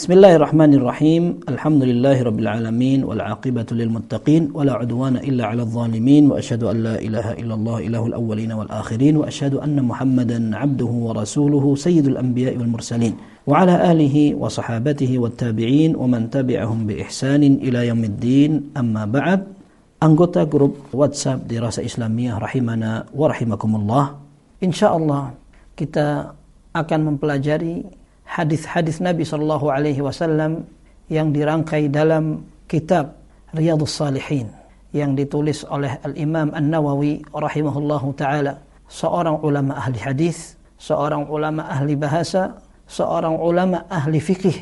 بسم الله الرحمن الرحيم الحمد لله رب العالمين والعاقبة للمتقين ولا عدوان إلا على الظالمين وأشهد أن لا إله إلا الله إله الأولين والآخرين وأشهد أن محمدا عبده ورسوله سيد الأنبياء والمرسلين وعلى آله وصحابته والتابعين ومن تبعهم بإحسان إلى يوم الدين أما بعد anggota grup WhatsApp di Rasa Islamiyah rahimana wa rahimakumullah. Insyaallah kita akan mempelajari hadis-hadis Nabi Shallallahu alaihi wasallam yang dirangkai dalam kitab Riyadhus Salihin yang ditulis oleh Al-Imam An-Nawawi rahimahullahu taala, seorang ulama ahli hadis, seorang ulama ahli bahasa, seorang ulama ahli fikih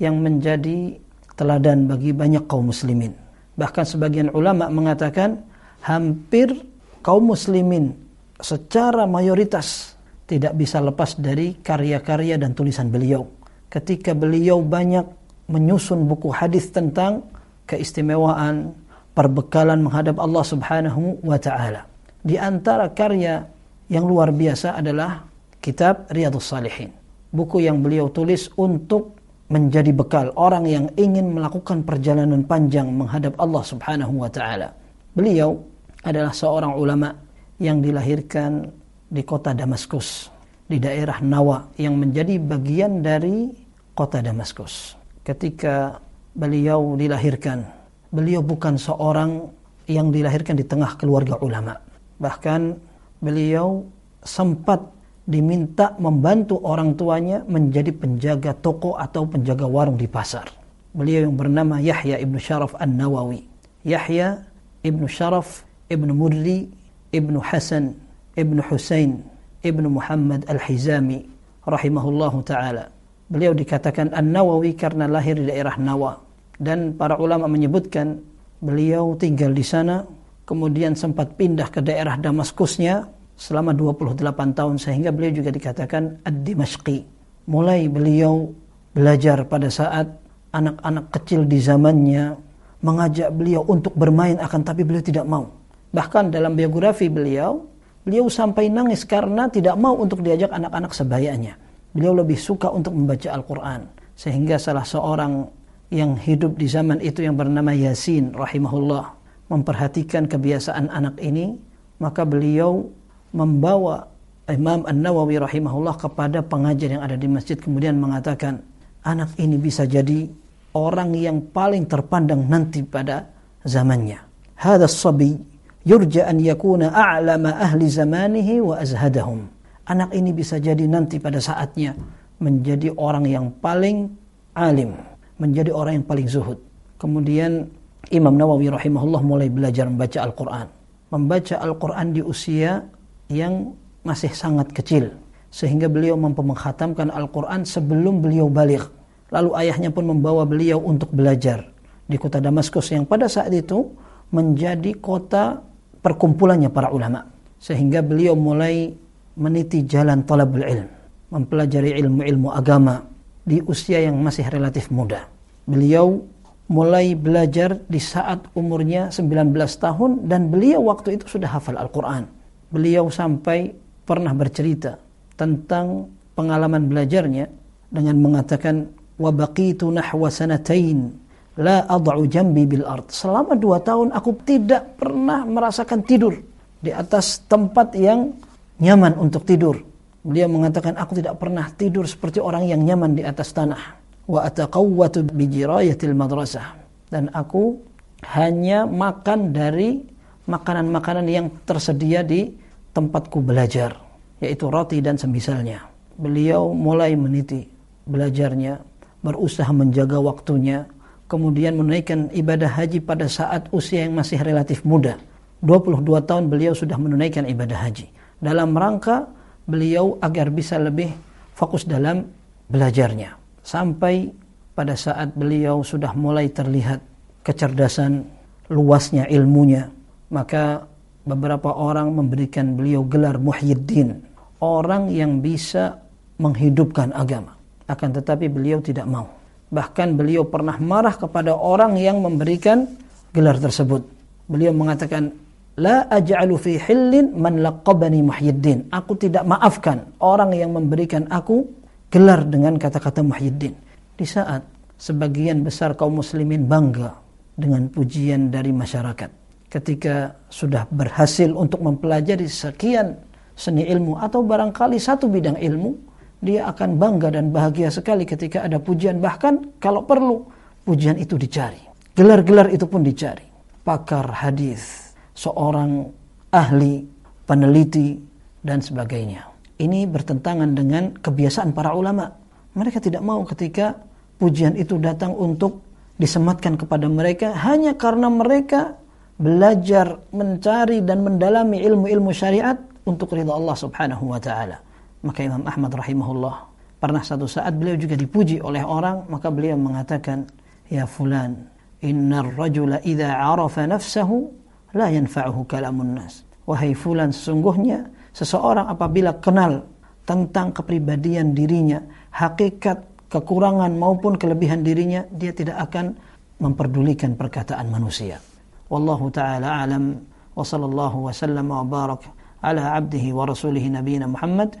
yang menjadi teladan bagi banyak kaum muslimin. Bahkan sebagian ulama mengatakan hampir kaum muslimin secara mayoritas tidak bisa lepas dari karya-karya dan tulisan beliau. Ketika beliau banyak menyusun buku hadis tentang keistimewaan perbekalan menghadap Allah Subhanahu wa taala. Di antara karya yang luar biasa adalah kitab Riyadhus Salihin. Buku yang beliau tulis untuk menjadi bekal orang yang ingin melakukan perjalanan panjang menghadap Allah Subhanahu wa taala. Beliau adalah seorang ulama yang dilahirkan di kota Damaskus, di daerah Nawa yang menjadi bagian dari kota Damaskus. Ketika beliau dilahirkan, beliau bukan seorang yang dilahirkan di tengah keluarga ulama. Bahkan beliau sempat diminta membantu orang tuanya menjadi penjaga toko atau penjaga warung di pasar. Beliau yang bernama Yahya ibnu Sharaf An-Nawawi. Yahya ibnu Sharaf ibnu Murri ibnu Hasan ibnu Husain ibnu Muhammad Al-Hizami rahimahullahu taala. Beliau dikatakan An-Nawawi karena lahir di daerah Nawa dan para ulama menyebutkan beliau tinggal di sana kemudian sempat pindah ke daerah Damaskusnya selama 28 tahun sehingga beliau juga dikatakan ad-Dimashqi. Mulai beliau belajar pada saat anak-anak kecil di zamannya mengajak beliau untuk bermain akan tapi beliau tidak mau. Bahkan dalam biografi beliau, beliau sampai nangis karena tidak mau untuk diajak anak-anak sebayanya. Beliau lebih suka untuk membaca Al-Quran. Sehingga salah seorang yang hidup di zaman itu yang bernama Yasin rahimahullah memperhatikan kebiasaan anak ini, maka beliau membawa Imam An-Nawawi rahimahullah kepada pengajar yang ada di masjid kemudian mengatakan anak ini bisa jadi orang yang paling terpandang nanti pada zamannya. Hada sabi yurja an yakuna a'lama ahli zamanihi wa azhadahum. Anak ini bisa jadi nanti pada saatnya menjadi orang yang paling alim, menjadi orang yang paling zuhud. Kemudian Imam Nawawi rahimahullah mulai belajar membaca Al-Quran. Membaca Al-Quran di usia yang masih sangat kecil sehingga beliau mampu menghatamkan Al-Quran sebelum beliau balik. Lalu ayahnya pun membawa beliau untuk belajar di kota Damaskus yang pada saat itu menjadi kota perkumpulannya para ulama. Sehingga beliau mulai meniti jalan talabul ilm, mempelajari ilmu-ilmu agama di usia yang masih relatif muda. Beliau mulai belajar di saat umurnya 19 tahun dan beliau waktu itu sudah hafal Al-Quran beliau sampai pernah bercerita tentang pengalaman belajarnya dengan mengatakan wa baqitu nahwa sanatain la ad'u jambi bil ard. Selama dua tahun aku tidak pernah merasakan tidur di atas tempat yang nyaman untuk tidur. Beliau mengatakan aku tidak pernah tidur seperti orang yang nyaman di atas tanah. Wa ataqawwatu bi jirayatil madrasah. Dan aku hanya makan dari makanan-makanan yang tersedia di tempatku belajar, yaitu roti dan semisalnya. Beliau mulai meniti belajarnya, berusaha menjaga waktunya, kemudian menunaikan ibadah haji pada saat usia yang masih relatif muda. 22 tahun beliau sudah menunaikan ibadah haji. Dalam rangka beliau agar bisa lebih fokus dalam belajarnya. Sampai pada saat beliau sudah mulai terlihat kecerdasan, luasnya ilmunya, maka beberapa orang memberikan beliau gelar Muhyiddin, orang yang bisa menghidupkan agama. Akan tetapi beliau tidak mau. Bahkan beliau pernah marah kepada orang yang memberikan gelar tersebut. Beliau mengatakan, La aj'alu fi hillin man laqabani Muhyiddin. Aku tidak maafkan orang yang memberikan aku gelar dengan kata-kata Muhyiddin. Di saat sebagian besar kaum muslimin bangga dengan pujian dari masyarakat ketika sudah berhasil untuk mempelajari sekian seni ilmu atau barangkali satu bidang ilmu dia akan bangga dan bahagia sekali ketika ada pujian. Bahkan kalau perlu pujian itu dicari. Gelar-gelar itu pun dicari. Pakar hadis seorang ahli peneliti dan sebagainya. Ini bertentangan dengan kebiasaan para ulama. Mereka tidak mau ketika pujian itu datang untuk disematkan kepada mereka hanya karena mereka belajar mencari dan mendalami ilmu-ilmu syariat untuk ridha Allah Subhanahu wa taala. Maka Imam Ahmad rahimahullah pernah satu saat beliau juga dipuji oleh orang maka beliau mengatakan ya fulan innar rajula idza arafa nafsahu la yanfa'uhu kalamun nas. Wahai fulan sesungguhnya seseorang apabila kenal tentang kepribadian dirinya, hakikat kekurangan maupun kelebihan dirinya, dia tidak akan memperdulikan perkataan manusia. Wallahu taala alam wa sallallahu wa sallam wa barak ala abdihi wa rasulihi nabiyina Muhammad